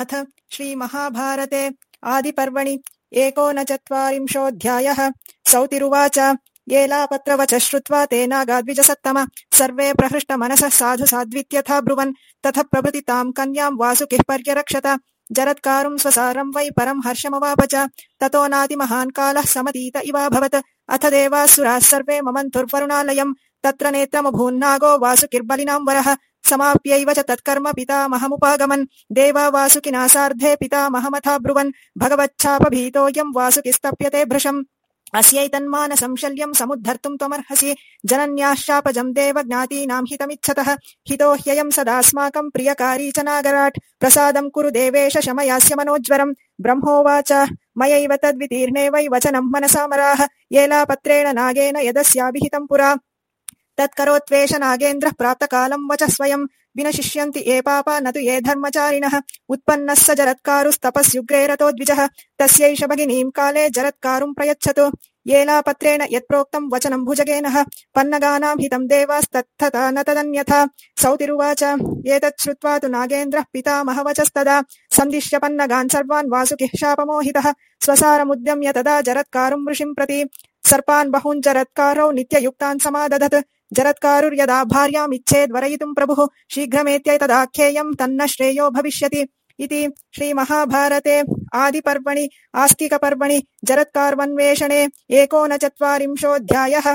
अथ श्रीमहाभारते आदिपर्वणि एकोनचत्वारिंशोऽध्यायः। सौतिरुवाच। येलापत्रवच श्रुत्वा तेनागाद्विजसत्तम सर्वे प्रहृष्टमनसः साधु साध्वित्यथा ब्रुवन्। तथ प्रभृति ताम् कन्याम् वासुकिः पर्यरक्षत। जरत्कारुम् स्वसारम् वै परम् हर्षमवाप च ततो नातिमहान् कालः समतीत इवाभवत्। अथ देवासुराः सर्वे ममन्तुर्वरुणालयम् तत्र नेत्रमभून्नागो वासुकिर्बलिनाम् वरः समाप्यैव च तत्कर्म पितामहमुपागमन्। देवा वासुकिना सार्धे पितामहमथा ब्रुवन् भगवच्छापभीतोऽयम् वासुकिस्तप्यते भृशम्। अस्यैतन्मानसं शल्यम् समुद्धर्तुम् त्वमर्हसि। जनन्याः शापजम् देव ज्ञातीनाम् हितमिच्छतः। हितो ह्ययम् सदास्माकम् प्रियकारी च नागराट्। प्रसादम् कुरु देवेश शमयास्य मनोज्वरम्। ब्रह्मोवाच मयैव तद्वितीर्णे वै वचनम् मनसामराः येलापत्रेण नागेन यदस्याभिहितम् पुरा तत्करोत्वेष नागेन्द्रः प्राप्तकालम् वच स्वयम् विनशिष्यन्ति ये पापा, न तु ये धर्मचारिणः। उत्पन्नः स जरत्कारुस्तपस्युग्रे रतो द्विजः तस्यैष भगिनीम् काले जरत्कारुम् प्रयच्छतु। येलापत्रेण यत्प्रोक्तम् वचनम् भुजगेनः। पन्नगानाम् हितम् देवास्तत्थता न तदन्यथा। सौतिरुवाच, एतत् श्रुत्वा तु नागेन्द्रः पितामहवचस्तदा सन्दिश्य पन्नगान् सर्वान् वासुकिः शापमोहितः। स्वसारमुद्यम्य तदा जरत्कारुम् ऋषिम् प्रति। सर्पान् बहून् जरत्कारौ नित्ययुक्तान् समादधत्। जरत्कारुर्यदा भार्यामिच्छेद् वरयितुम् प्रभुः शीघ्रमेत्यैतदाख्येयम् तन्न श्रेयो भविष्यति इति श्रीमहाभारते आदिपर्वणि आस्तिकपर्वणि जरत्कार्वन्वेषणे एकोनचत्वारिंशोऽध्यायः